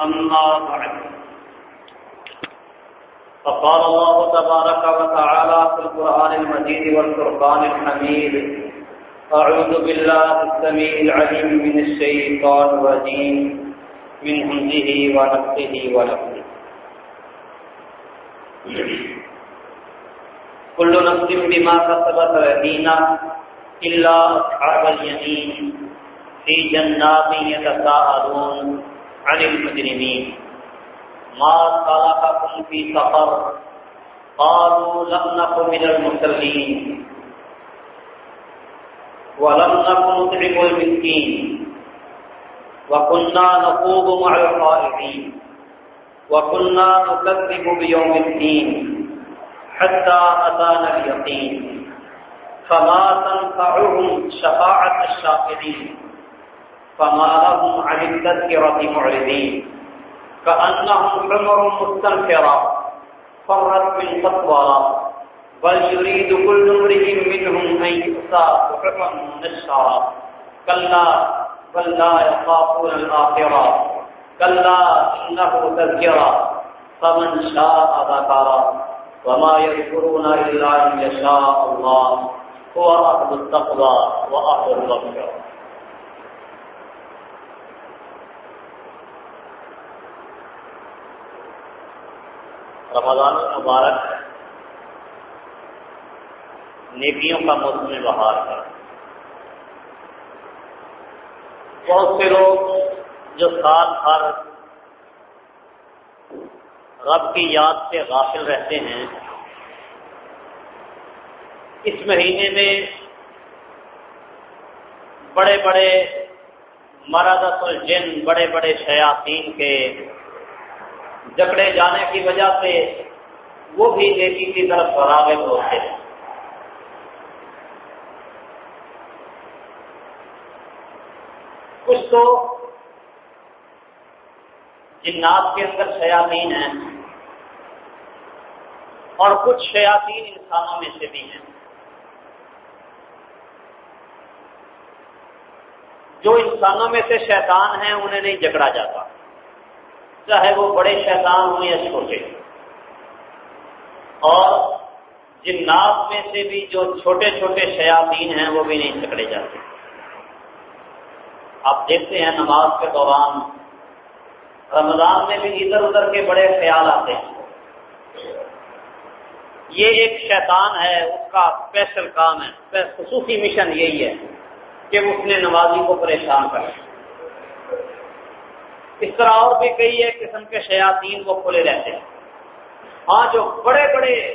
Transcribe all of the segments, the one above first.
أما بعد فقال الله تبارك وتعالى في القرآن المجيد والفرقان الحميد، أعوذ بالله السميع العليم من الشيطان الرجيم، من همزه ونفسه ونفسه كل نفس بما كسبت رهينة إلا أصحاب اليمين، في جنات يتساءلون. عن المجرمين. ما سلككم في سفر. قالوا لم نكن من المسلمين ولم نكن نطعم المسكين. وكنا نخوض مع الخائفين. وكنا نكذب بيوم الدين. حتى أتانا اليقين. فما تنفعهم شفاعة الشاكرين. فما لهم عن التذكرة معرضين. كأنهم حمر مستنفرة، فرت من قطورة بل يريد كل امرئ منهم أن يؤتى صحفا منشرا كلا، بل لا يخافون الآخرة. كلا، إنه تذكرة. فمن شاء ذكر. وما يذكرون إلا أن يشاء الله. هو أهل التقوى وأهل المغفرة رمضان المبارک نیکیوں کا موسم بہار ہے۔ بہت سے لوگ جو سال بھر رب کی یاد سے غافل رہتے ہیں، اس مہینے میں بڑے بڑے مرادت الجن، بڑے بڑے شیاطین کے جکڑے جانے کی وجہ سے وہ بھی نیکی کی طرف راغب ہوتے ہیں۔ کچھ تو جنات کے اندر شیاطین ہیں اور کچھ شیاطین انسانوں میں سے بھی ہیں۔ جو انسانوں میں سے شیطان ہیں، انہیں نہیں جکڑا جاتا۔ چاہے وہ بڑے شیطان ہوں یا چھوٹے۔ اور جنات میں سے بھی جو چھوٹے چھوٹے شیاطین ہیں، وہ بھی نہیں پکڑے جاتے۔ آپ دیکھتے ہیں نماز کے دوران، رمضان میں بھی ادھر ادھر کے بڑے خیال آتے ہیں۔ یہ ایک شیطان ہے، اس کا اسپیشل کام ہے خصوصی مشن یہی ہے کہ اس نے نمازی کو پریشان کرے۔ اس طرح اور بھی کئی ایک قسم کے شیاطین وہ کھلے رہتے ہیں۔ ہاں جو بڑے بڑے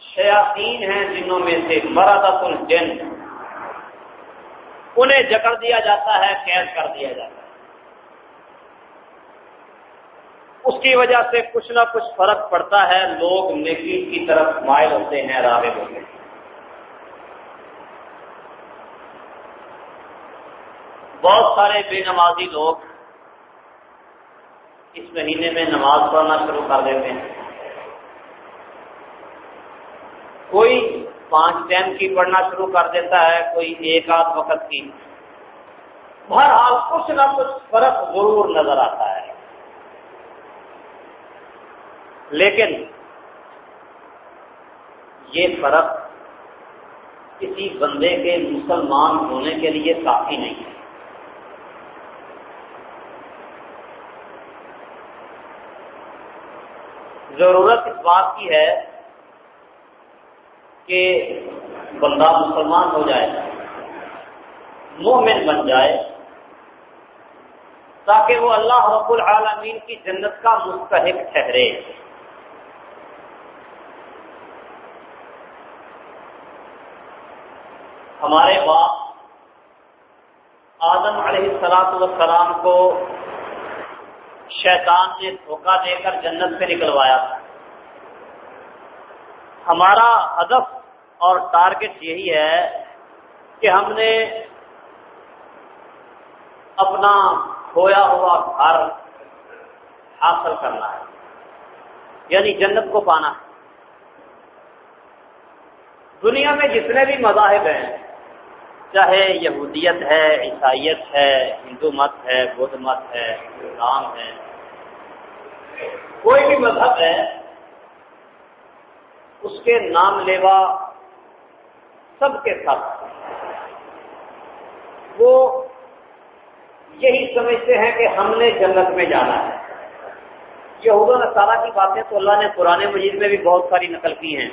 شیاطین ہیں، جنہوں میں سے مرادت الجن انہیں جکڑ دیا جاتا ہے، قید کر دیا جاتا ہے۔ اس کی وجہ سے کچھ نہ کچھ فرق پڑتا ہے، لوگ نیکی کی طرف مائل ہوتے ہیں، راغب ہوتے ہیں۔ بہت سارے بے نمازی لوگ اس مہینے میں نماز پڑھنا شروع کر دیتے ہیں۔ کوئی پانچ ٹائم کی پڑھنا شروع کر دیتا ہے، کوئی ایک آدھ وقت کی۔ بہرحال کچھ نہ کچھ فرق ضرور نظر آتا ہے۔ لیکن یہ فرق کسی بندے کے مسلمان ہونے کے لیے کافی نہیں ہے۔ ضرورت اس بات کی ہے کہ بندہ مسلمان ہو جائے، مومن بن جائے، تاکہ وہ اللہ رب العالمین کی جنت کا مستحق ٹھہرے۔ ہمارے باپ آدم علیہ السلاط والسلام کو شیطان نے دھوکہ دے کر جنت سے نکلوایا تھا۔ ہمارا ہدف اور ٹارگٹ یہی ہے کہ ہم نے اپنا کھویا ہوا گھر حاصل کرنا ہے یعنی جنت کو پانا ہے۔ دنیا میں جتنے بھی مذاہب ہیں چاہے یہودیت ہے، عیسائیت ہے، ہندو مت ہے، بدھ مت ہے، اسلام ہے۔ کوئی بھی مذہب ہے، اس کے نام لیوا سب کے ساتھ۔ وہ یہی سمجھتے ہیں کہ ہم نے جنت میں جانا ہے۔ یہ نصارہ کی باتیں تو اللہ نے پرانے مجید میں بھی بہت ساری نقل کی ہیں۔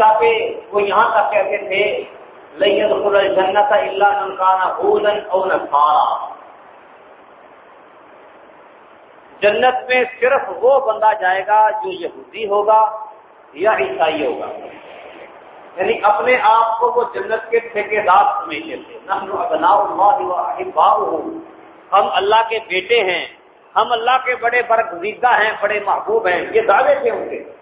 کہ وہ یہاں تک کہتے تھے لئی جنت اللہ نمکانا جنت میں صرف وہ بندہ جائے گا جو یہودی ہوگا یا عیسائی ہوگا۔ یعنی اپنے آپ کو وہ جنت کے ٹھیکے دار سمجھتے تھے۔ ہم اللہ کے بیٹے ہیں، ہم اللہ کے بڑے برگزیدہ ہیں، بڑے محبوب ہیں۔ یہ دعوے تھے ان کے۔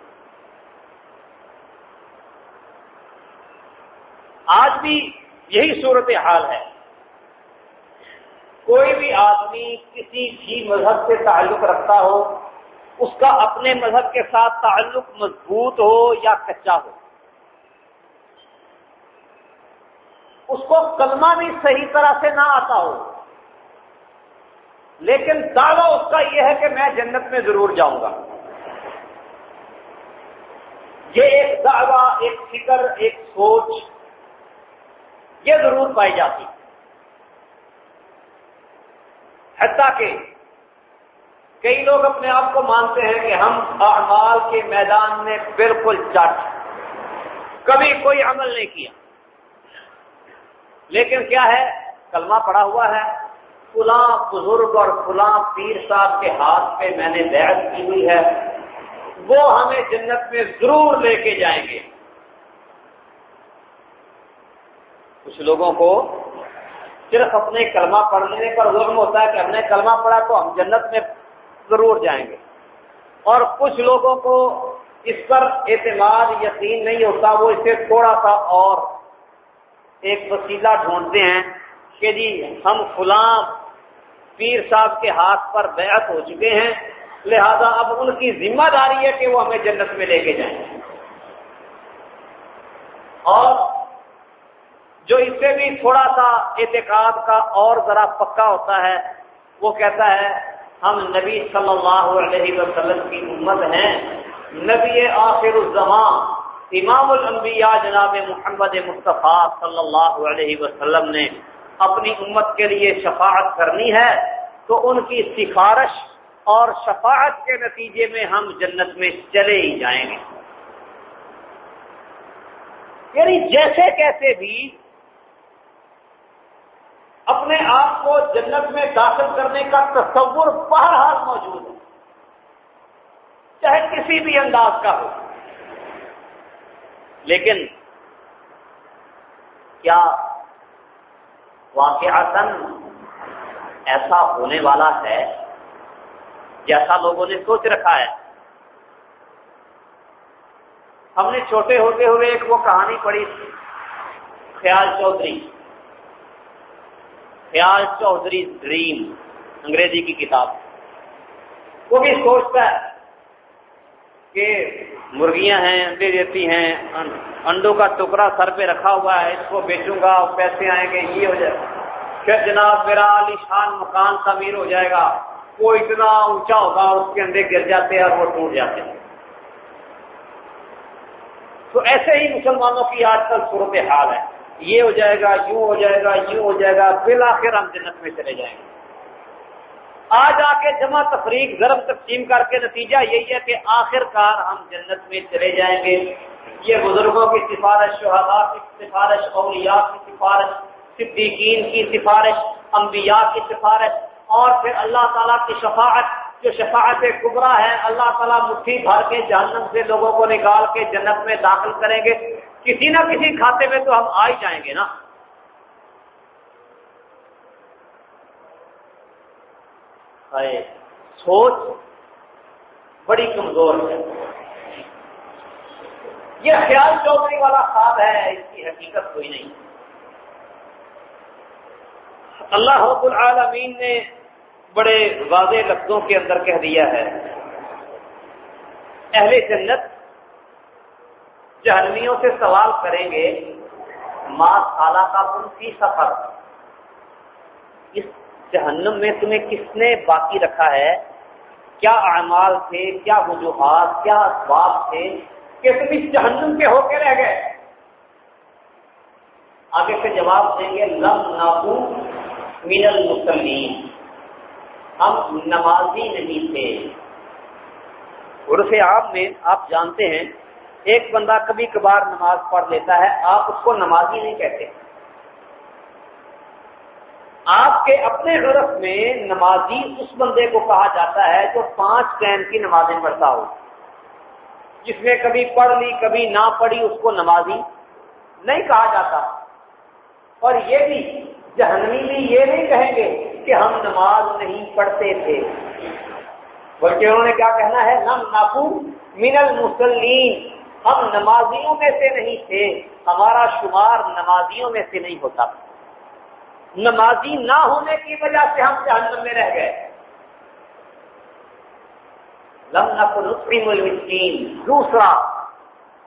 آج بھی یہی صورت حال ہے۔ کوئی بھی آدمی کسی بھی مذہب سے تعلق رکھتا ہو، اس کا اپنے مذہب کے ساتھ تعلق مضبوط ہو یا کچا ہو۔ اس کو کلمہ بھی صحیح طرح سے نہ آتا ہو۔ لیکن دعویٰ اس کا یہ ہے کہ میں جنت میں ضرور جاؤں گا۔ یہ ایک دعویٰ، ایک فکر، ایک سوچ یہ ضرور پائی جاتی۔ حتیٰ کہ کئی لوگ اپنے آپ کو مانتے ہیں کہ ہم اعمال کے میدان میں بالکل چٹ کبھی کوئی عمل نہیں کیا۔ لیکن کیا ہے؟ کلمہ پڑا ہوا ہے، فلاں بزرگ اور فلاں پیر صاحب کے ہاتھ پہ میں نے بیعت کی ہوئی ہے، وہ ہمیں جنت میں ضرور لے کے جائیں گے۔ کچھ لوگوں کو صرف اپنے کلمہ پڑھ لینے پر ظلم ہوتا ہے کہ ہم نے کلمہ پڑھا تو ہم جنت میں ضرور جائیں گے۔ اور کچھ لوگوں کو اس پر اعتماد، یقین نہیں ہوتا، وہ اسے تھوڑا سا اور ایک وسیلہ ڈھونڈتے ہیں کہ جی ہم فلاں پیر صاحب کے ہاتھ پر بیعت ہو چکے ہیں، لہذا اب ان کی ذمہ داری ہے کہ وہ ہمیں جنت میں لے کے جائیں۔ اور جو اس سے بھی تھوڑا سا اعتقاد کا اور ذرا پکا ہوتا ہے، وہ کہتا ہے، ہم نبی صلی اللہ علیہ وسلم کی امت ہیں۔ نبی آخر الزمان، امام الانبیاء جناب محمد مصطفیٰ صلی اللہ علیہ وسلم نے اپنی امت کے لیے شفاعت کرنی ہے۔ تو ان کی سفارش اور شفاعت کے نتیجے میں ہم جنت میں چلے ہی جائیں گے۔ یعنی جیسے کیسے بھی اپنے آپ کو جنت میں داخل کرنے کا تصور بہرحال موجود ہے۔ چاہے کسی بھی انداز کا ہو۔ لیکن کیا واقع ایسا ہونے والا ہے جیسا لوگوں نے سوچ رکھا ہے؟ ہم نے چھوٹے ہوتے ہوئے ایک وہ کہانی پڑھی، خیال چودھری۔ خیال چودھری ڈریم انگریزی کی کتاب۔ وہ بھی سوچتا ہے کہ مرغیاں ہیں، انڈے دیتی ہیں انڈوں کا ٹکڑا سر پہ رکھا ہوا ہے، اس کو بیچوں گا پیسے آئیں گے، یہ ہو جائے پھر جناب میرا عالیشان مکان تعمیر ہو جائے گا۔ وہ اتنا اونچا ہوگا، اس کے اندر گر جاتے ہیں اور وہ ٹوٹ جاتے ہیں۔ تو ایسے ہی مسلمانوں کی آج کل صورت حال ہے۔ یہ ہو جائے گا، یوں ہو جائے گا، یوں ہو جائے گا، بالآخر ہم جنت میں چلے جائیں گے۔ آج آ کے جمع تفریق، ضرب تقسیم کر کے نتیجہ یہی ہے کہ آخر کار ہم جنت میں چلے جائیں گے۔ یہ بزرگوں کی سفارش شہدا کی سفارش، اولیاء کی سفارش، صدیقین کی سفارش، انبیاء کی سفارش، اور پھر اللہ تعالیٰ کی شفاعت۔ جو شفاعت کبرا ہے، اللہ تعالیٰ مٹھی بھر کے جہنم سے لوگوں کو نکال کے جنت میں داخل کریں گے۔ کسی نہ کسی کھاتے میں تو ہم آ ہی جائیں گے نا۔ سوچ بڑی کمزور ہے۔ یہ خیال چودھری والا خواب ہے، اس کی حقیقت کوئی نہیں۔ اللہ رب العالمین نے بڑے واضح لفظوں کے اندر کہہ دیا ہے۔ اہل جنت جہنمیوں سے سوال کریں گے، ماں سالہ کا تم کی سفر؟ اس جہنم میں تمہیں کس نے باقی رکھا ہے؟ کیا اعمال تھے، کیا وجوہات، کیا اسباب تھے کہ تم اس جہنم کے ہو کے رہ گئے؟ آگے سے جواب دیں گے، لم نابو من المسلمین ہم نمازی نہیں تھے۔ عرف عام میں آپ جانتے ہیں ایک بندہ کبھی کبھار نماز پڑھ لیتا ہے، آپ اس کو نمازی نہیں کہتے۔ آپ کے اپنے عرف میں نمازی اس بندے کو کہا جاتا ہے جو پانچ ٹائم کی نمازیں پڑھتا ہو۔ جس نے کبھی پڑھ لی، کبھی نہ پڑھی، اس کو نمازی نہیں کہا جاتا۔ اور یہ بھی جہنمی بھی یہ نہیں کہیں گے کہ ہم نماز نہیں پڑھتے تھے۔ بلکہ انہوں نے کیا کہنا ہے؟ نم ناپو من المسلین ہم نمازیوں میں سے نہیں تھے، ہمارا شمار نمازیوں میں سے نہیں ہوتا۔ نمازی نہ ہونے کی وجہ سے ہم جہنم میں رہ گئے۔ لم نقل المسکین۔ دوسرا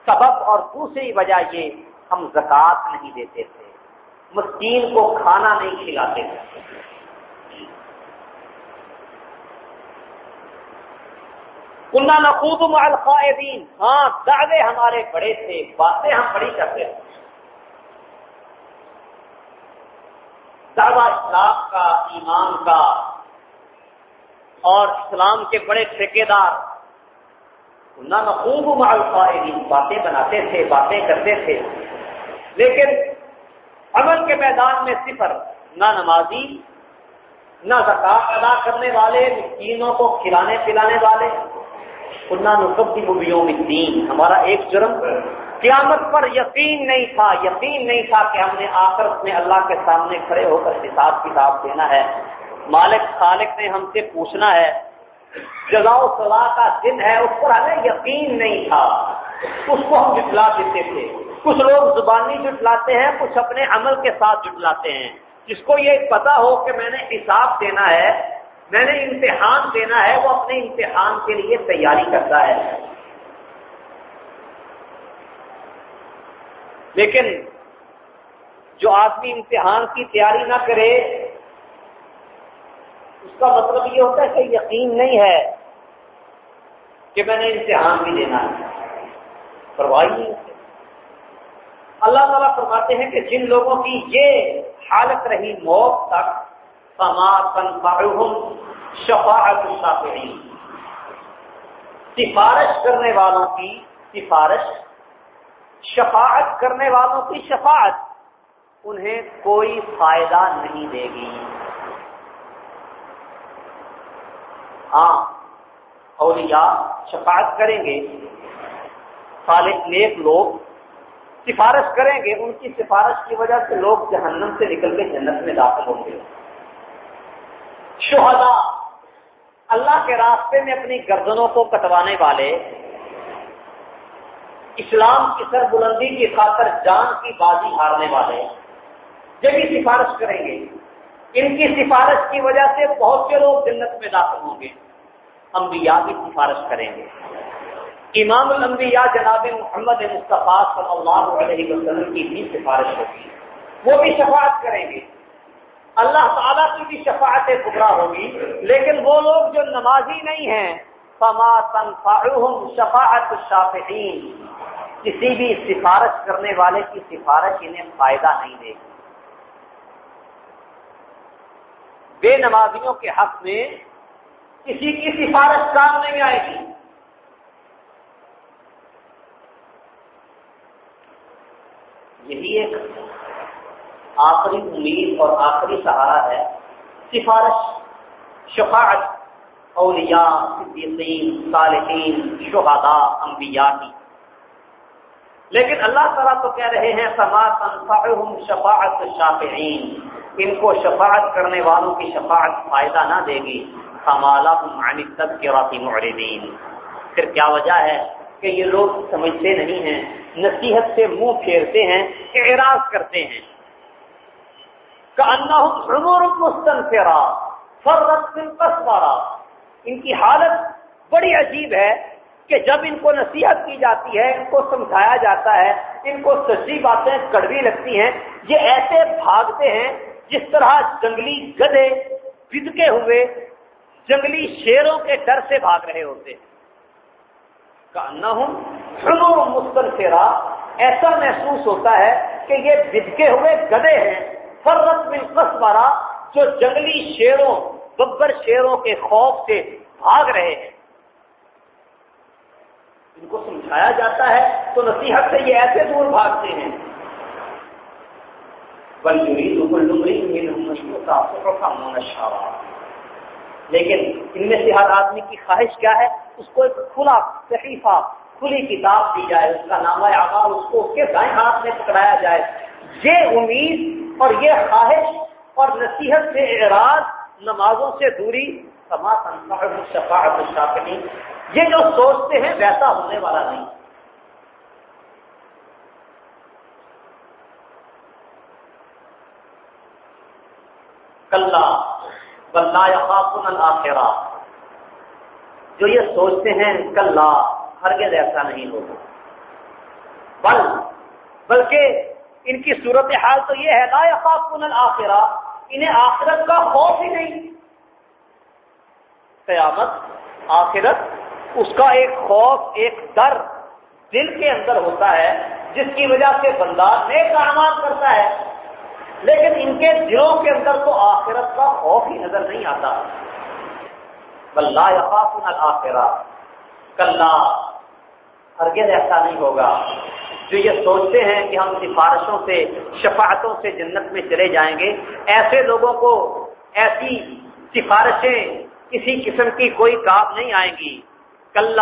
سبب اور دوسری وجہ یہ، ہم زکات نہیں دیتے تھے۔ مسکین کو کھانا نہیں کھلاتے تھے۔ کنہ نقود القاعدین ہاں دعوے ہمارے بڑے تھے، باتیں ہم بڑی کرتے تھے۔ دعوی اسلام کا، ایمان کا، اور اسلام کے بڑے ٹھیکیدار۔ کنہ نقوب القاعدین باتیں بناتے تھے، باتیں کرتے تھے۔ لیکن عمل کے میدان میں صفر، نہ نمازی، نہ زکات ادا کرنے والے، مسکینوں کو کھلانے پلانے والے۔ الدین۔ ہمارا ایک جرم۔ قیامت پر یقین نہیں تھا، یقین نہیں تھا کہ ہم نے آ کر اپنے اللہ کے سامنے کھڑے ہو کر حساب کتاب دینا ہے۔ مالک خالق نے ہم سے پوچھنا ہے جزا و سلا کا دن ہے، اس پر ہمیں یقین نہیں تھا۔ اس کو ہم جٹلا دیتے تھے۔ کچھ لوگ زبانی جٹلاتے ہیں، کچھ اپنے عمل کے ساتھ جٹلاتے ہیں۔ جس کو یہ پتا ہو کہ میں نے حساب دینا ہے میں نے امتحان دینا ہے، وہ اپنے امتحان کے لیے تیاری کرتا ہے۔ لیکن جو آدمی امتحان کی تیاری نہ کرے، اس کا مطلب یہ ہوتا ہے کہ یقین نہیں ہے کہ میں نے امتحان بھی دینا ہے۔ پرواہ نہیں اللہ تعالیٰ فرماتے ہیں کہ جن لوگوں کی یہ حالت رہی موت تک شفاعت الشافعین۔ سفارش کرنے والوں کی سفارش، شفاعت کرنے والوں کی شفاعت انہیں کوئی فائدہ نہیں دے گی۔ ہاں اولیاء شفاعت کریں گے۔ صالح نیک لوگ سفارش کریں گے، ان کی سفارش کی وجہ سے لوگ جہنم سے نکل کے جنت میں داخل ہوں گے۔ شہدا اللہ کے راستے میں اپنی گردنوں کو کٹوانے والے، اسلام کی سر بلندی کی خاطر جان کی بازی ہارنے والے، یہ بھی سفارش کریں گے۔ ان کی سفارش کی وجہ سے بہت سے لوگ جنت میں داخل ہوں گے۔ انبیاء بھی سفارش کریں گے۔ امام الانبیاء جناب محمد مصطفیٰ صلی اللہ علیہ وسلم کی بھی سفارش ہوگی۔ وہ بھی شفاعت کریں گے۔ اللہ تعالیٰ کی بھی شفاعت گبرا ہوگی، لیکن وہ لوگ جو نمازی نہیں ہیں، فما تنفعهم شفاعت الشافعین کسی بھی سفارش کرنے والے کی سفارش انہیں فائدہ نہیں دے گی۔ بے نمازیوں کے حق میں کسی کی سفارش کام نہیں آئے گی۔ یہی ایک آخری امید اور آخری سہارا ہے، سفارش، شفاعت، اولیاء، صدیقین، صالحین، شہداء، انبیاء۔ کی لیکن اللہ تعالیٰ تو کہہ رہے ہیں سما تنفعهم شفاعت شافعین ان کو شفاعت کرنے والوں کی شفاعت فائدہ نہ دے گی۔ ہمالا عن التذکرات معرضین پھر کیا وجہ ہے کہ یہ لوگ سمجھتے نہیں ہیں، نصیحت سے منہ پھیرتے ہیں، اعراض کرتے ہیں۔ ان کی حالت بڑی عجیب ہے کہ جب ان کو نصیحت کی جاتی ہے، ان کو سمجھایا جاتا ہے، ان کو سچی باتیں کڑوی لگتی ہیں۔ یہ ایسے بھاگتے ہیں جس طرح جنگلی گدے بدکے ہوئے جنگلی شیروں کے ڈر سے بھاگ رہے ہوتے۔ نہ ہوں سنو مستنفرا ایسا محسوس ہوتا ہے کہ یہ بدکے ہوئے گدے ہیں۔ فرت مل جو جنگلی شیروں، ببر شیروں کے خوف سے بھاگ رہے ہیں۔ ان کو سمجھایا جاتا ہے تو نصیحت سے یہ ایسے دور بھاگتے ہیں۔ لیکن ان میں سے ہر آدمی کی خواہش کیا ہے؟ اس کو ایک کھلا صحیفہ کھلی کتاب دی جائے، اس کا نام آغاز اس کو اس کے دائیں ہاتھ میں پکڑایا جائے۔ یہ امید اور یہ خواہش اور نصیحت سے اعراض نمازوں سے دوری۔ سما شفاعت یہ جو سوچتے ہیں ویسا ہونے والا نہیں۔ کلّا بلّہ یا جو یہ سوچتے ہیں کل ہرگز ایسا نہیں ہوگا۔ بل، بلکہ ان کی صورت حال تو یہ ہے، لا یخافون الاخرہ، انہیں آخرت کا خوف ہی نہیں۔ قیامت، آخرت، اس کا ایک خوف، ایک ڈر دل کے اندر ہوتا ہے، جس کی وجہ سے بندہ نیک کامات کرتا ہے۔ لیکن ان کے دلوں کے اندر تو آخرت کا خوف ہی نظر نہیں آتا۔ بلّہ یقاف الآخرہ کل ہرگز ایسا نہیں ہوگا۔ جو یہ سوچتے ہیں کہ ہم سفارشوں سے، شفاعتوں سے جنت میں چلے جائیں گے، ایسے لوگوں کو ایسی سفارشیں کسی قسم کی کوئی کام نہیں آئیں گی۔ کل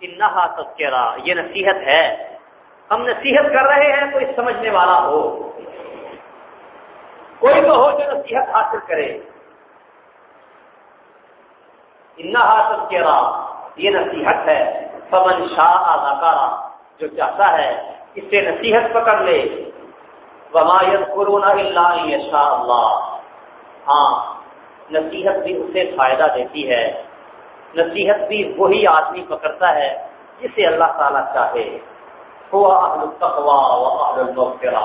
انہا تذکرہ، یہ نصیحت ہے۔ ہم نصیحت کر رہے ہیں کوئی سمجھنے والا ہو۔ کوئی تو ہو جو نصیحت حاصل کرے۔ انہا تذکرہ، یہ نصیحت ہے۔ پون شاہ اداکارہ جو چاہتا ہے اس سے نصیحت پکڑ لے۔ ومایت قرون اللہ شاہ اللہ۔ ہاں نصیحت بھی اسے فائدہ دیتی ہے۔ نصیحت بھی وہی آدمی پکڑتا ہے جسے اللہ تعالیٰ چاہے۔ ہوا اہل و اہل المغفرہ۔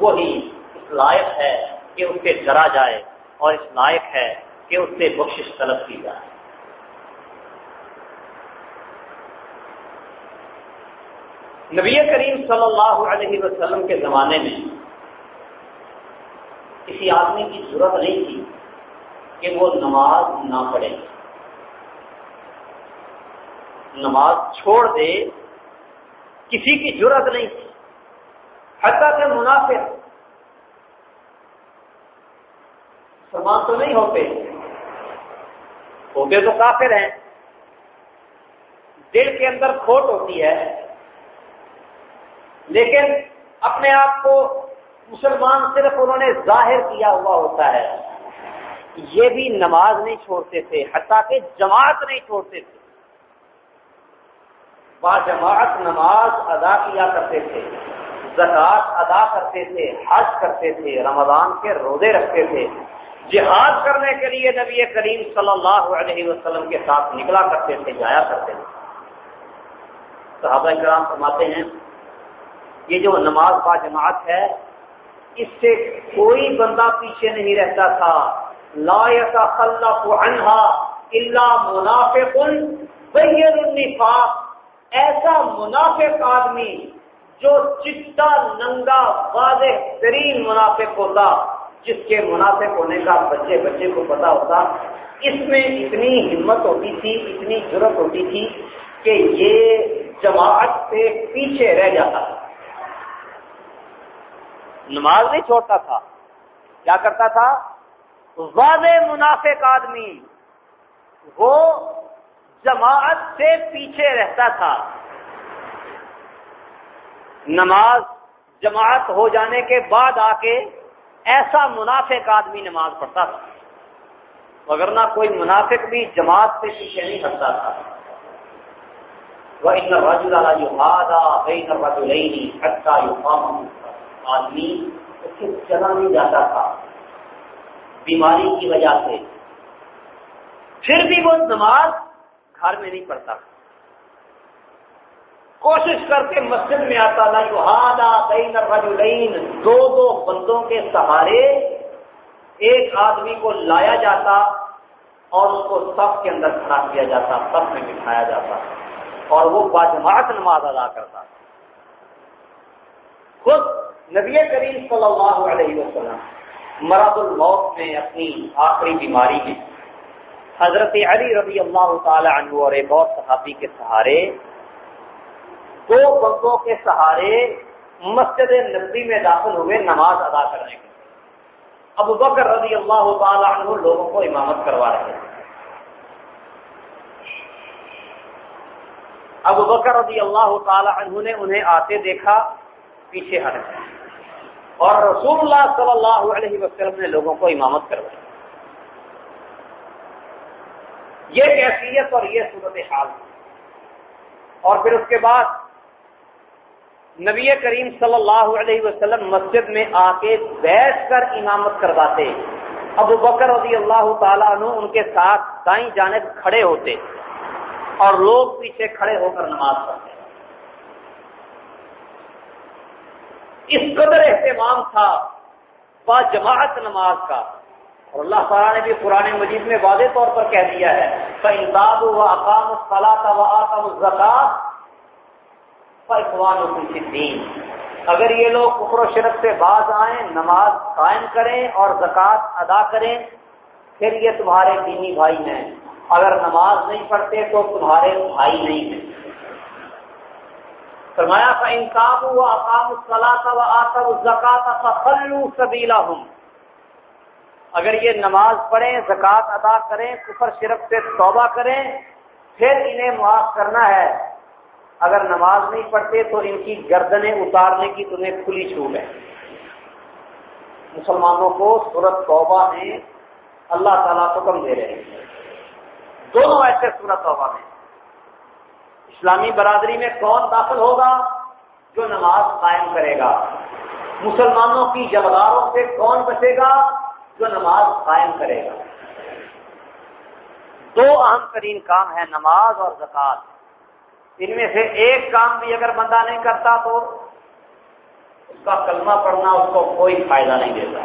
وہی اس لائق ہے کہ اس سے ڈرا جائے اور اس لائق ہے کہ اس سے بخشش طلب کی جائے۔ نبی کریم صلی اللہ علیہ وسلم کے زمانے میں کسی آدمی کی ضرورت نہیں تھی کہ وہ نماز نہ پڑھے۔ نماز چھوڑ دے، کسی کی ضرورت نہیں تھی۔ حتیٰ کہ منافع سامان تو نہیں ہوتے ہوتے تو کافر ہیں۔ دل کے اندر کھوٹ ہوتی ہے۔ لیکن اپنے آپ کو مسلمان صرف انہوں نے ظاہر کیا ہوا ہوتا ہے یہ بھی نماز نہیں چھوڑتے تھے، حتیٰ کہ جماعت نہیں چھوڑتے تھے۔ با جماعت نماز ادا کیا کرتے تھے زکات ادا کرتے تھے، حج کرتے تھے، رمضان کے روزے رکھتے تھے۔ جہاد کرنے کے لیے نبی کریم صلی اللہ علیہ وسلم کے ساتھ نکلا کرتے تھے، جایا کرتے تھے۔ صحابہ کرام فرماتے ہیں یہ جو نماز با جماعت ہے، اس سے کوئی بندہ پیچھے نہیں رہتا تھا۔ لا يتخلف عنها الا منافق بین النفاق۔ ایسا منافق آدمی جو چٹا ننگا واضح ترین منافق ہوتا، جس کے منافق ہونے کا بچے بچے کو پتا ہوتا، اس میں اتنی ہمت ہوتی تھی، اتنی ضرورت ہوتی تھی کہ یہ جماعت سے پیچھے رہ جاتا تھا۔ نماز نہیں چھوڑتا تھا۔ کیا کرتا تھا؟ واضح منافق آدمی۔ وہ جماعت سے پیچھے رہتا تھا۔ نماز جماعت ہو جانے کے بعد آ کے ایسا منافق آدمی نماز پڑھتا تھا۔ مگر نہ کوئی منافق بھی جماعت سے پیچھے نہیں ہٹتا تھا۔ وہ ان رجوع آدمی اس سے چلا نہیں جاتا تھا۔ بیماری کی وجہ سے۔ پھر بھی وہ نماز گھر میں نہیں پڑھتا۔ کوشش کر کے مسجد میں آتا بین الرجلین دو دو بندوں کے سہارے ایک آدمی کو لایا جاتا اور اس کو سب کے اندر کھڑا کیا جاتا سب میں بٹھایا جاتا اور وہ باجماعت نماز ادا کرتا۔ خود نبی کریم صلی اللہ علیہ وسلم مراد الموت میں اپنی آخری بیماری میں حضرت علی رضی اللہ تعالی عنہ اور ایک اور صحابی کے سہارے، دو بندوں کے سہارے مسجد نبی میں داخل ہوئے نماز ادا کرنے کے ابو بکر رضی اللہ تعالی عنہ لوگوں کو امامت کروا رہے ہیں۔ ابو بکر رضی اللہ تعالی عنہ نے انہیں آتے دیکھا پیچھے ہٹ۔ گئے اور رسول اللہ صلی اللہ علیہ وسلم نے لوگوں کو امامت کروائی۔ یہ کیفیت اور یہ صورت حال۔ اور پھر اس کے بعد نبی کریم صلی اللہ علیہ وسلم مسجد میں آ کے بیٹھ کر امامت کرواتے۔ ابو بکر رضی اللہ تعالیٰ عنہ ان کے ساتھ دائیں جانب کھڑے ہوتے اور لوگ پیچھے کھڑے ہو کر نماز پڑھتے۔ اس قدر اہتمام تھا، با جماعت نماز کا۔ اور اللہ تعالیٰ نے بھی قرآن مجید میں واضح طور پر کہہ دیا ہے انتاب و اقام الصلاۃ و آکام الزکات اخوان دین اگر یہ لوگ کفر و شرک سے باز آئیں، نماز قائم کریں اور زکوٰۃ ادا کریں، پھر یہ تمہارے دینی بھائی ہیں۔ اگر نماز نہیں پڑھتے تو تمہارے بھائی نہیں ہیں۔ فرمایا کا انکام ہوا اقام الصلاح و آتر زکات فلو سبیلا ہوں اگر یہ نماز پڑھیں، زکوٰۃ ادا کریں، کفر شرک سے توبہ کریں، پھر انہیں معاف کرنا ہے۔ اگر نماز نہیں پڑھتے تو ان کی گردنیں اتارنے کی تمہیں کھلی چھوٹ ہے۔ مسلمانوں کو سورت توبہ میں اللہ تعالیٰ حکم دے رہے ہیں۔ دونوں ایسے سورت توبہ میں۔ اسلامی برادری میں کون داخل ہوگا جو نماز قائم کرے گا؟ مسلمانوں کی جلداروں سے کون بچے گا جو نماز قائم کرے گا؟ دو اہم ترین کام ہے نماز اور زکوٰۃ۔ ان میں سے ایک کام بھی اگر بندہ نہیں کرتا تو اس کا کلمہ پڑھنا اس کو کوئی فائدہ نہیں دیتا۔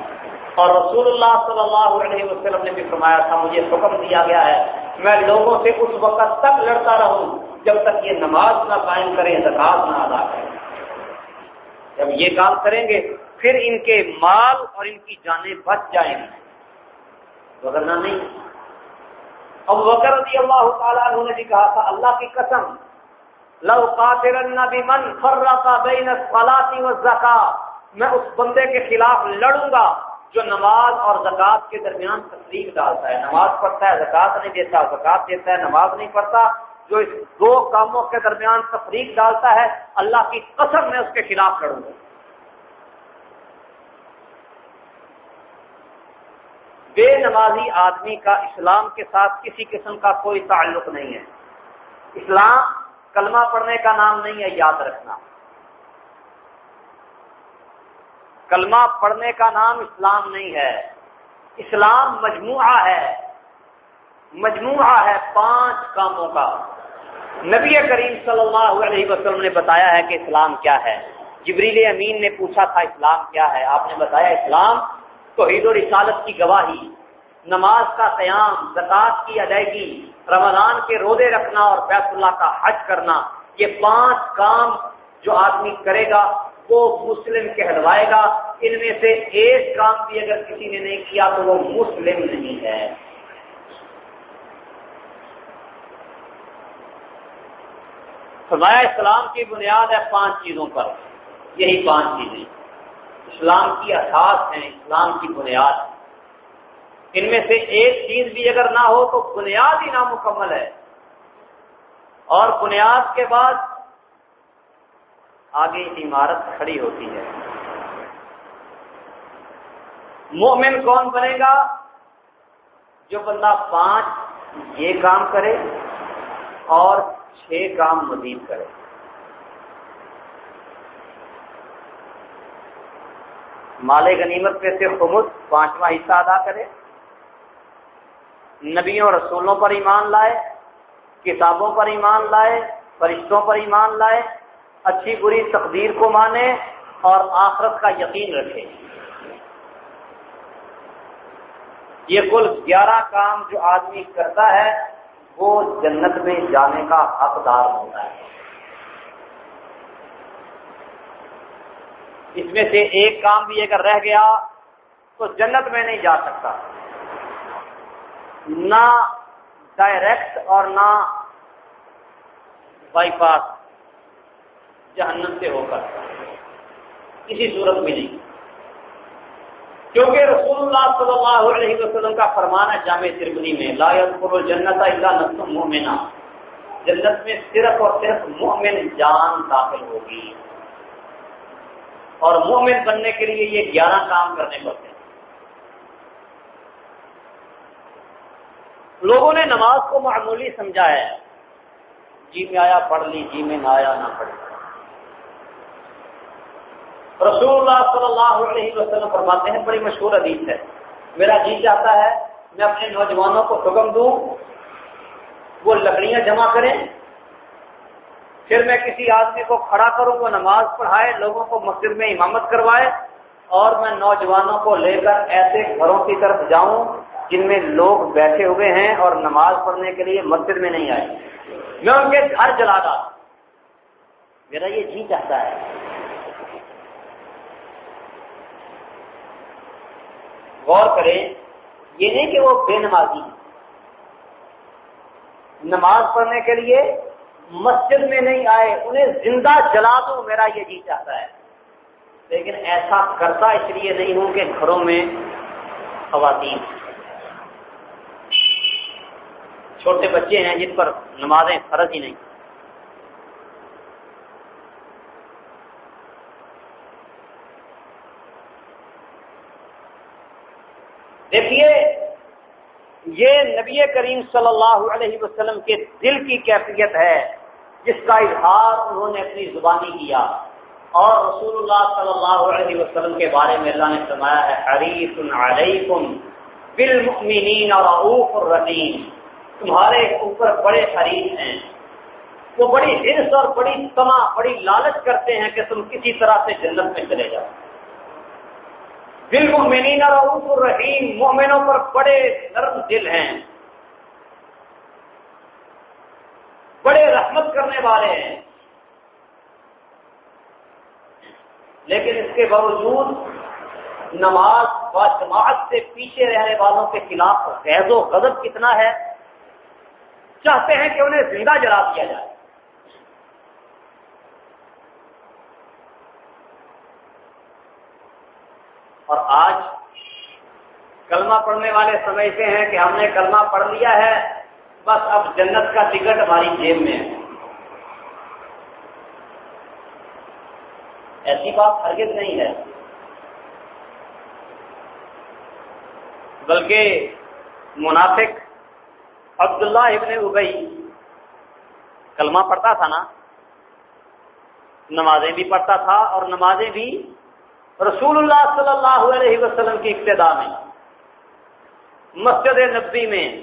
اور رسول اللہ صلی اللہ علیہ وسلم نے بھی فرمایا تھا، مجھے حکم دیا گیا ہے، میں لوگوں سے اس وقت تک لڑتا رہوں۔ جب تک یہ نماز نہ قائم کریں، زکات نہ ادا کریں۔ جب یہ کام کریں گے، پھر ان کے مال اور ان کی جانیں بچ جائیں گی۔ وغیرہ نہیں۔ اب وکر رضی اللہ تعالیٰ نے بھی کہا تھا، اللہ کی قسم، لو قاتلن بمن فرق بین الصلاة والزکاة میں اس بندے کے خلاف لڑوں گا جو نماز اور زکات کے درمیان تفریق ڈالتا ہے۔ نماز پڑھتا ہے زکات نہیں دیتا زکات دیتا ہے، نماز نہیں پڑھتا۔ جو اس دو کاموں کے درمیان تفریق ڈالتا ہے، اللہ کی قسم میں اس کے خلاف لڑوں گا۔ بے نمازی آدمی کا اسلام کے ساتھ کسی قسم کا کوئی تعلق نہیں ہے۔ اسلام کلمہ پڑھنے کا نام نہیں ہے، یاد رکھنا۔ کلمہ پڑھنے کا نام اسلام نہیں ہے۔ اسلام مجموعہ ہے۔ مجموعہ ہے پانچ کاموں کا۔ نبی کریم صلی اللہ علیہ وسلم نے بتایا ہے کہ اسلام کیا ہے۔ جبریل امین نے پوچھا تھا اسلام کیا ہے؟ آپ نے بتایا اسلام تو عید و رسالت کی گواہی، نماز کا قیام زکات کی ادائیگی، رمضان کے رودے رکھنا اور بیت اللہ کا حج کرنا، یہ پانچ کام جو آدمی کرے گا، وہ مسلم کہلوائے گا۔ ان میں سے ایک کام بھی اگر کسی نے نہیں کیا تو وہ مسلم نہیں ہے۔ فرمایا اسلام کی بنیاد ہے پانچ چیزوں پر۔ یہی پانچ چیزیں۔ اسلام کی اثاث ہیں، اسلام کی بنیاد۔ ان میں سے ایک چیز بھی اگر نہ ہو تو بنیاد ہی نامکمل ہے۔ اور بنیاد کے بعد آگے عمارت کھڑی ہوتی ہے۔ مومن کون بنے گا؟ جو بندہ پانچ یہ کام کرے اور چھ کام مزید کرے مال غنیمت میں سے خمد پانچواں حصہ ادا کرے نبیوں رسولوں پر ایمان لائے، کتابوں پر ایمان لائے، فرشتوں پر ایمان لائے، اچھی بری تقدیر کو مانے اور آخرت کا یقین رکھے یہ کل گیارہ کام جو آدمی کرتا ہے وہ جنت میں جانے کا حقدار ہوتا ہے۔ اس میں سے ایک کام بھی اگر رہ گیا تو جنت میں نہیں جا سکتا۔ نہ ڈائریکٹ اور نہ بائی پاس جہنم سے ہو کر۔ کسی صورت میں نہیں کیونکہ رسول اللہ صلی اللہ علیہ وسلم کا فرمان ہے جامع تربنی میں، لا پر جنت اللہ نسم مومنا جنت میں صرف اور صرف مومن جان داخل ہوگی۔ اور مومن بننے کے لیے یہ گیارہ کام کرنے پڑتے ہیں۔ لوگوں نے نماز کو معمولی سمجھا ہے۔ جی میں آیا پڑھ لی جی میں نہ آیا نہ پڑھ لی۔ رسول اللہ صلی اللہ علیہ وسلم فرماتے ہیں، بڑی مشہور حدیث ہے۔ میرا جی چاہتا ہے، میں اپنے نوجوانوں کو حکم دوں، وہ لکڑیاں جمع کریں، پھر میں کسی آدمی کو کھڑا کروں، وہ نماز پڑھائے، لوگوں کو مسجد میں امامت کروائے، اور میں نوجوانوں کو لے کر ایسے گھروں کی طرف جاؤں جن میں لوگ بیٹھے ہوئے ہیں اور نماز پڑھنے کے لیے مسجد میں نہیں آئے۔ میں ان کے گھر جلا گا میرا یہ جی چاہتا ہے۔ غور کریں یہ نہیں کہ وہ بے نمازی نماز پڑھنے کے لیے مسجد میں نہیں آئے، انہیں زندہ جلا دو، میرا یہ جی چاہتا ہے۔ لیکن ایسا کرتا اس لیے نہیں ہوں کہ گھروں میں خواتین چھوٹے بچے ہیں جن پر نمازیں فرض ہی نہیں۔ یہ نبی کریم صلی اللہ علیہ وسلم کے دل کی کیفیت ہے، جس کا اظہار انہوں نے اپنی زبانی کیا۔ اور رسول اللہ صلی اللہ علیہ وسلم کے بارے میں اللہ نے فرمایا ہے حریف علیکم بالمؤمنین رعوف الرحیم۔ تمہارے اوپر بڑے حریف ہیں۔ وہ بڑی حرص اور بڑی تما، بڑی لالچ کرتے ہیں کہ تم کسی طرح سے جنت میں چلے جاؤ۔ بالمؤمنین رعوف الرحیم مومنوں پر بڑے نرم دل ہیں۔ بڑے رحمت کرنے والے ہیں۔ لیکن اس کے باوجود نماز و جماعت سے پیچھے رہنے والوں کے خلاف غیظ و غضب کتنا ہے؟ چاہتے ہیں کہ انہیں زندہ جلا دیا جائے۔ اور آج کلمہ پڑھنے والے سمجھتے ہیں کہ ہم نے کلمہ پڑھ لیا ہے، بس اب جنت کا ٹکٹ ہماری جیب میں ہے۔ ایسی بات ہرگز نہیں ہے۔ بلکہ منافق عبداللہ ابن ابئی کلمہ پڑھتا تھا نا، نمازیں بھی پڑھتا تھا اور نمازیں بھی رسول اللہ صلی اللہ علیہ وسلم کی ابتدا میں، مسجد نبی میں،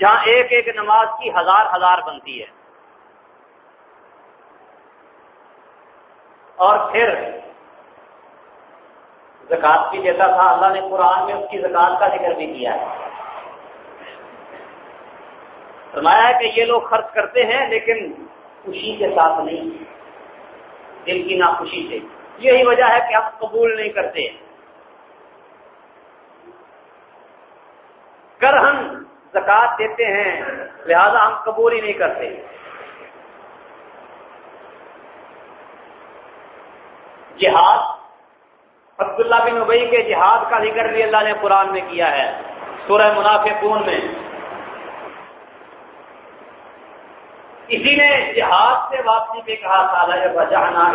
جہاں ایک ایک نماز کی ہزار ہزار بنتی ہے۔ اور پھر زکات بھی دیتا تھا، اللہ نے قرآن میں اس کی زکات کا ذکر بھی کیا ہے۔ فرمایا ہے کہ یہ لوگ خرچ کرتے ہیں لیکن خوشی کے ساتھ نہیں، دل کی ناخوشی سے۔ یہی وجہ ہے کہ ہم قبول نہیں کرتے۔ کر ہم زکات دیتے ہیں، لہذا ہم قبول ہی نہیں کرتے۔ جہاد، عبداللہ بن ابئی کے جہاد کا ذکر بھی اللہ نے قرآن میں کیا ہے، سورہ منافقون میں۔ اسی نے جہاد سے واپسی پہ کہا تھا جہانا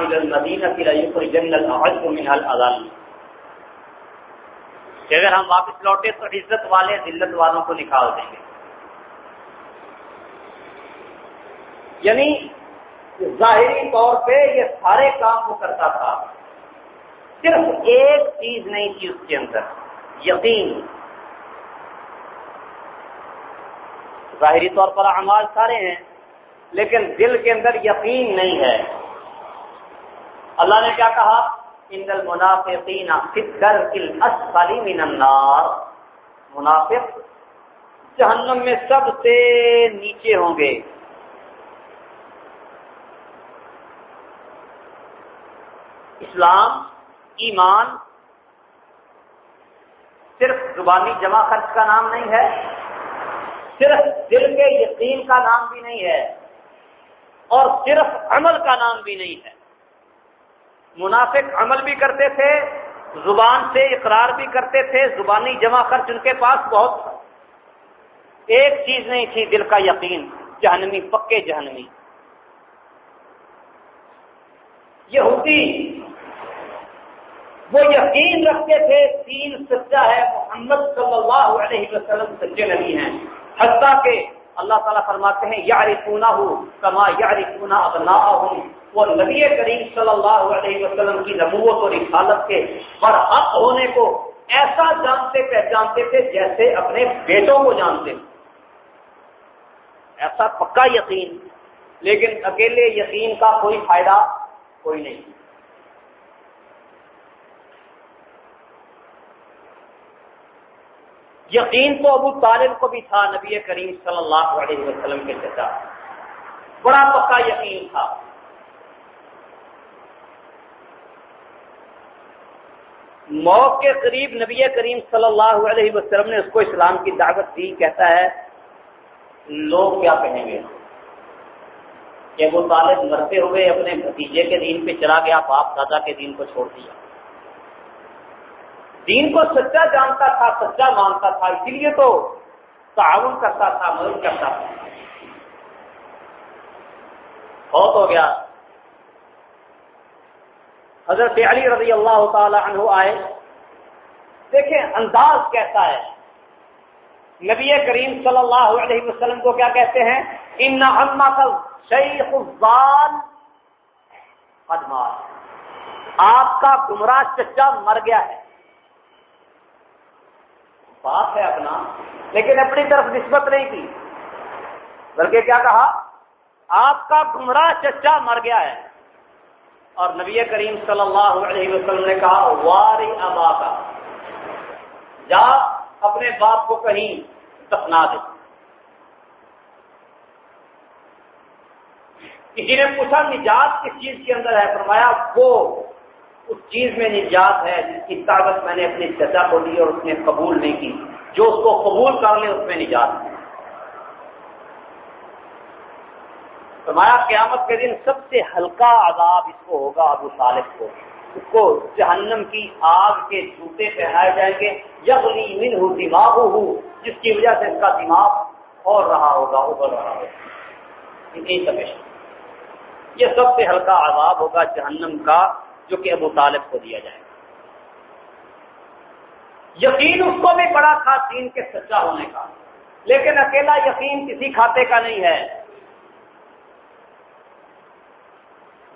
کہ اگر ہم واپس لوٹے تو عزت والے، ذلت والوں کو نکال دیں گے۔ یعنی ظاہری طور پہ یہ سارے کام وہ کرتا تھا۔ صرف ایک چیز نہیں تھی اس کے اندر، یقین۔ ظاہری طور پر اعمال سارے ہیں۔ لیکن دل کے اندر یقین نہیں ہے۔ اللہ نے کیا کہا؟ ان المنافقین الاسفل من النار منافق جہنم میں سب سے نیچے ہوں گے۔ اسلام، ایمان، صرف زبانی جمع خرچ کا نام نہیں ہے، صرف دل کے یقین کا نام بھی نہیں ہے۔ اور صرف عمل کا نام بھی نہیں ہے۔ منافق عمل بھی کرتے تھے، زبان سے اقرار بھی کرتے تھے، زبانی جمع خرچ ان کے پاس بہت ایک چیز نہیں تھی، دل کا یقین، جہنمی، پکے جہنمی۔ یہودی وہ یقین رکھتے تھے تین سچا ہے، محمد صلی اللہ علیہ وسلم سچے نبی ہیں۔ حتیٰ کہ اللہ تعالیٰ فرماتے ہیں یاری پونا ہوں کما یاری پونا ابنا ہوں وہ نبی کریم صلی اللہ علیہ وسلم کی نبوت اور رسالت کے برحق ہونے کو ایسا جانتے پہچانتے تھے جیسے اپنے بیٹوں کو جانتے ایسا پکا یقین، لیکن اکیلے یقین کا کوئی فائدہ کوئی نہیں۔ یقین تو ابو طالب کو بھی تھا نبی کریم صلی اللہ علیہ وسلم کے چچا۔ بڑا پکا یقین تھا۔ موت کے قریب نبی کریم صلی اللہ علیہ وسلم نے اس کو اسلام کی دعوت دی، کہتا ہے، لوگ کیا کہیں گے؟ کہ وہ طالب مرتے ہوئے اپنے بھتیجے کے دین پہ چلا گیا، باپ دادا کے دین کو چھوڑ دیا۔ دین کو سچا جانتا تھا، سچا مانتا تھا، اسی لیے تو تعاون کرتا تھا، مدد کرتا تھا۔ بہت ہو گیا۔ حضرت علی رضی اللہ تعالی عنہ آئے۔ دیکھیں انداز کیسا ہے۔ نبی کریم صلی اللہ علیہ وسلم کو کیا کہتے ہیں؟ ان اما کا شیخ آپ کا گمراہ چچا مر گیا ہے۔ بات ہے اپنا، لیکن اپنی طرف نسبت نہیں کی۔ بلکہ کیا کہا؟ آپ کا گمراہ چچا مر گیا ہے۔ اور نبی کریم صلی اللہ علیہ وسلم نے کہا، واری ابا کا جا اپنے باپ کو کہیں دفنا دے۔ کسی نے پوچھا، نجات کس چیز کے اندر ہے؟ فرمایا، وہ اس چیز میں نجات ہے جس کی طاقت میں نے اپنے چچا کو دی اور اس نے قبول نہیں کی۔ جو اس کو قبول کر لے، اس میں نجات ہے۔ فرمایا، قیامت کے دن سب سے ہلکا عذاب اس کو ہوگا ابو طالب کو۔ اس کو جہنم کی آگ کے جوتے پہنائے جائیں گے۔ یغلی من ہو دماغ ہو جس کی وجہ سے اس کا دماغ اور رہا ہوگا، ابھر رہا ہوگا۔ یہ سب سے ہلکا عذاب ہوگا جہنم کا۔ جو کہ ابو طالب کو دیا جائے گا۔ یقین اس کو بھی بڑا تھا دین کے سچا ہونے کا۔ لیکن اکیلا یقین کسی کھاتے کا نہیں ہے۔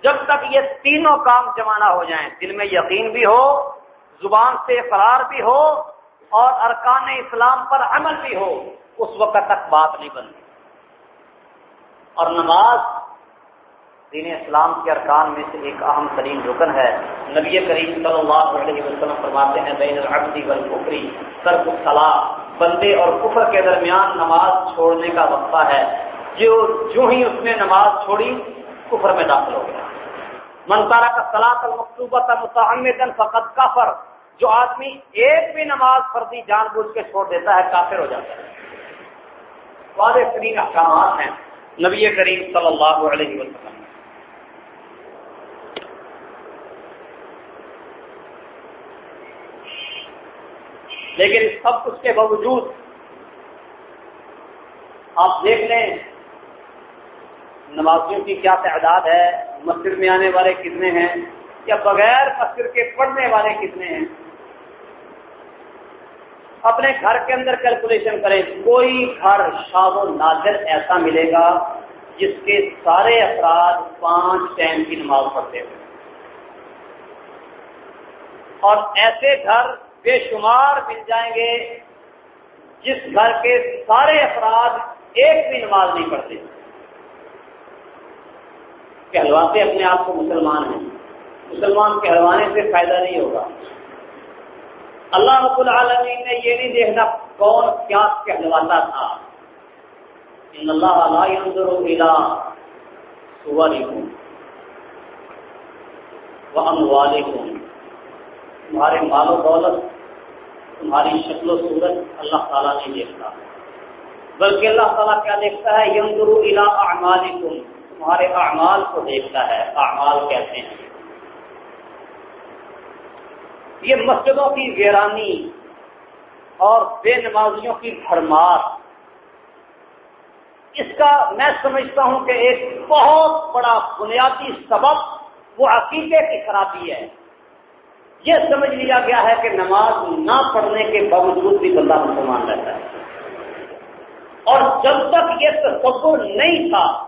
جب تک یہ تینوں کام جمانا ہو جائیں، دل میں یقین بھی ہو، زبان سے فرار بھی ہو، اور ارکان اسلام پر عمل بھی ہو، اس وقت تک بات نہیں بنتی۔ اور نماز دین اسلام کے ارکان میں سے ایک اہم ترین رکن ہے۔ نبی کریم صلی اللہ علیہ وسلم فرماتے ہیں، بین العبدی والکفری ترک الصلاح بندے اور کفر کے درمیان نماز چھوڑنے کا وقفہ ہے۔ جو جو ہی اس نے نماز چھوڑی، کفر میں داخل ہو گیا۔ منتارا کا سلاط المقوبہ متعمدن فقط کافر جو آدمی ایک بھی نماز فردی جان بوجھ کے چھوڑ دیتا ہے، کافر ہو جاتا ہے۔ واضح ترین احکامات ہیں۔ نبی کریم صلی اللہ علیہ وسلم لیکن سب کچھ کے باوجود آپ دیکھ لیں، نمازیوں کی کیا تعداد ہے، مسجد میں آنے والے کتنے ہیں، یا بغیر مسجد کے پڑھنے والے کتنے ہیں؟ اپنے گھر کے اندر کیلکولیشن کریں، کوئی گھر شاد و نادر ایسا ملے گا جس کے سارے افراد پانچ ٹائم کی نماز پڑھتے ہوئے اور ایسے گھر بے شمار مل جائیں گے جس گھر کے سارے افراد ایک بھی نماز نہیں پڑھتے۔ کہلواتے اپنے آپ کو مسلمان ہیں۔ مسلمان کہلوانے سے فائدہ نہیں ہوگا۔ اللہ رب العالمین نے یہ نہیں دیکھنا کون کیا کہلواتا تھا۔ ان اللہ لا ينظر الى صوركم واموالكم تمہارے مال و دولت، تمہاری شکل و صورت اللہ تعالیٰ نہیں دیکھتا۔ بلکہ اللہ تعالیٰ کیا دیکھتا ہے؟ یمدرو الا اعمالکم، تمہارے اعمال کو دیکھتا ہے۔ اعمال کہتے ہیں؟ یہ مسجدوں کی ویرانی اور بے نمازیوں کی بھرمار۔ اس کا میں سمجھتا ہوں کہ ایک بہت بڑا بنیادی سبب وہ عقیدے کی خرابی ہے۔ یہ سمجھ لیا گیا ہے کہ نماز نہ پڑھنے کے باوجود بھی بندہ مسلمان رہتا ہے۔ اور جب تک یہ تصور نہیں تھا،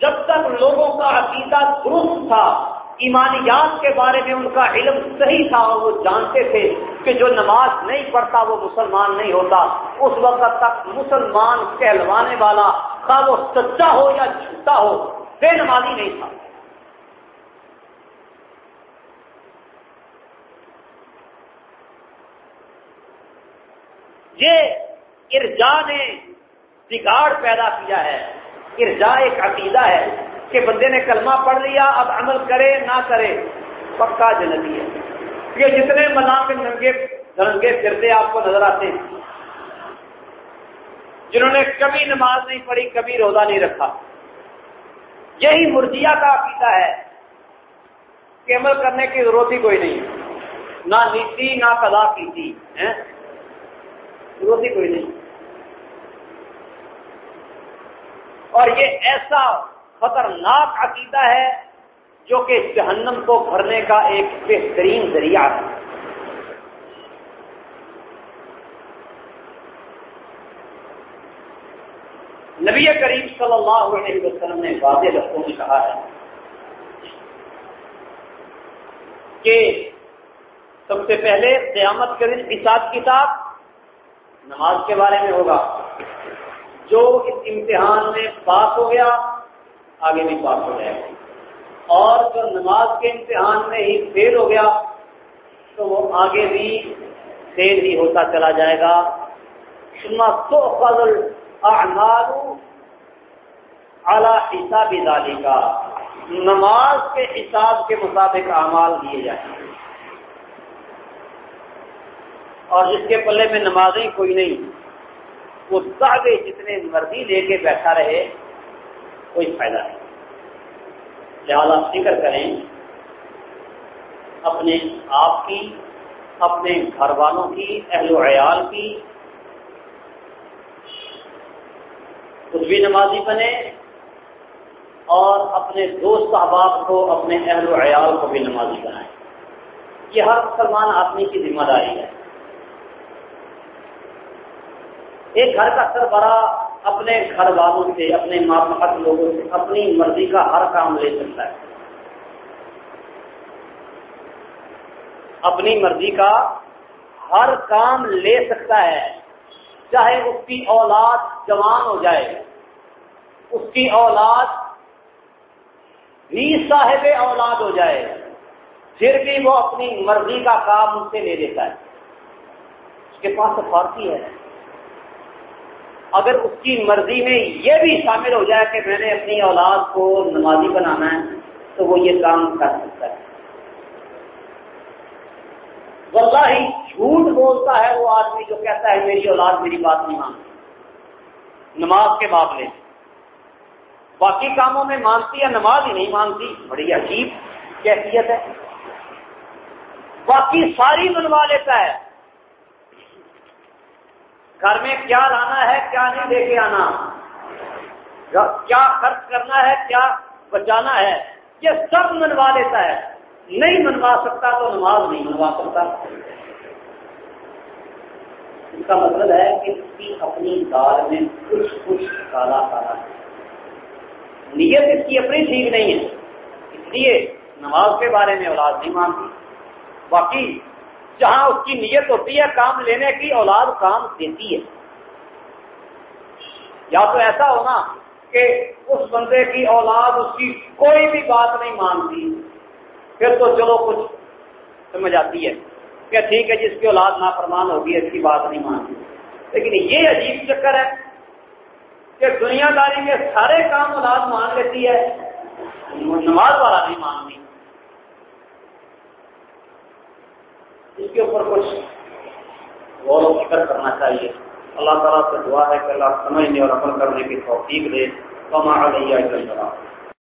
جب تک لوگوں کا عقیدہ درست تھا، ایمانیات کے بارے میں ان کا علم صحیح تھا اور وہ جانتے تھے کہ جو نماز نہیں پڑھتا وہ مسلمان نہیں ہوتا، اس وقت تک مسلمان کہلوانے والا تھا وہ سچا ہو یا جھوٹا ہو، بے نمازی نہیں تھا۔ یہ ارجا نے بگاڑ پیدا کیا ہے۔ ارجا ایک عقیدہ ہے کہ بندے نے کلمہ پڑھ لیا، اب عمل کرے نہ کرے، پکا جنتی ہے۔ یہ جتنے منا کے ننگے ننگے پھرتے آپ کو نظر آتے ہیں۔ جنہوں نے کبھی نماز نہیں پڑھی، کبھی روزہ نہیں رکھا۔ یہی مرجیا کا عقیدہ ہے کہ عمل کرنے کی ضرورت ہی کوئی نہیں۔ نہ نیتی، نہ قضا کی تھی ضرورت ہی کوئی نہیں۔ اور یہ ایسا خطرناک عقیدہ ہے جو کہ جہنم کو بھرنے کا ایک بہترین ذریعہ ہے۔ نبی کریم صلی اللہ علیہ وسلم نے واضح لفظوں میں کہا ہے کہ سب سے پہلے قیامت کے دن حساب کتاب نماز کے بارے میں ہوگا۔ جو اس امتحان میں پاس ہو گیا، آگے بھی پاس ہو جائے گا۔ اور جو نماز کے امتحان میں ہی فیل ہو گیا، تو وہ آگے بھی فیل ہی ہوتا چلا جائے گا۔ تو فضل اعلی حساب دالی کا نماز کے حساب کے مطابق اعمال دیے جائیں گے اور جس کے پلے میں نمازیں کوئی نہیں، وہ دعوے جتنے مرضی لے کے بیٹھا رہے، کوئی فائدہ نہیں۔ لہذا فکر کریں، اپنے آپ کی، اپنے گھر والوں کی، اہل و عیال کی خود بھی نمازی بنے اور اپنے دوست احباب کو، اپنے اہل و عیال کو بھی نمازی بنائیں۔ یہ ہر مسلمان آدمی کی ذمہ داری ہے۔ ایک گھر کا سربراہ اپنے گھر والوں سے، اپنے ماتحت لوگوں سے، اپنی مرضی کا ہر کام لے سکتا ہے۔ اپنی مرضی کا ہر کام لے سکتا ہے۔ چاہے اس کی اولاد جوان ہو جائے، اس کی اولاد بھی صاحب اولاد ہو جائے، پھر بھی وہ اپنی مرضی کا کام ان سے لے لیتا ہے۔ اس کے پاس تو فارسی ہے۔ اگر اس کی مرضی میں یہ بھی شامل ہو جائے کہ میں نے اپنی اولاد کو نمازی بنانا ہے، تو وہ یہ کام کر سکتا ہے۔ واللہ ہی جھوٹ بولتا ہے وہ آدمی جو کہتا ہے، میری اولاد میری بات نہیں مانتی۔ نماز کے معاملے باقی کاموں میں مانتی یا نماز ہی نہیں مانتی، بڑی عجیب کیفیت ہے۔ باقی ساری منوا لیتا ہے۔ گھر میں کیا لانا ہے، کیا نہیں لے کے آنا۔ کیا خرچ کرنا ہے، کیا بچانا ہے، یہ سب منوا لیتا ہے۔ نہیں منوا سکتا تو نماز نہیں منوا سکتا۔ اس کا مطلب ہے کہ اس کی اپنی دال میں کچھ کچھ کالا کالا۔ ہے نیت اس کی اپنی ٹھیک نہیں ہے، اس لیے نماز کے بارے میں اولاد نہیں مانتی۔ باقی جہاں اس کی نیت ہوتی ہے کام لینے کی، اولاد کام دیتی ہے۔ یا تو ایسا ہونا کہ اس بندے کی اولاد اس کی کوئی بھی بات نہیں مانتی، پھر تو چلو کچھ سمجھ آتی ہے کہ ٹھیک ہے، جس کی اولاد نافرمان ہوگی، اس کی بات نہیں مانتی۔ لیکن یہ عجیب چکر ہے کہ دنیا داری کے سارے کام اولاد مان لیتی ہے، نماز والا نہیں مانتی۔ اس کے اوپر کچھ غور و فکر کرنا چاہیے۔ اللہ تعالیٰ سے دعا ہے کہ اللہ سمجھنے اور عمل کرنے کی توفیق دے۔ کما رہی ہے